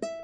June.